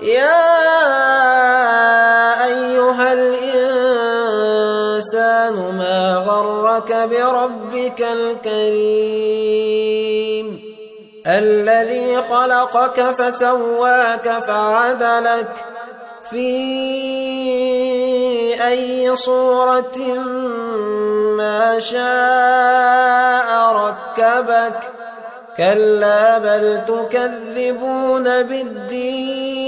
يا أيها الإنسان ما غرك بربك الكريم الذي خلقك فسواك فعدلك في أي صورة ما شاء ركبك كلا بل تكذبون بالدين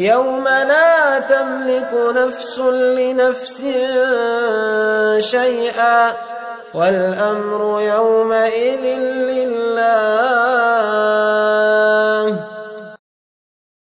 يوم لا تملك نفس لنفس شيئا والأمر يومئذ لله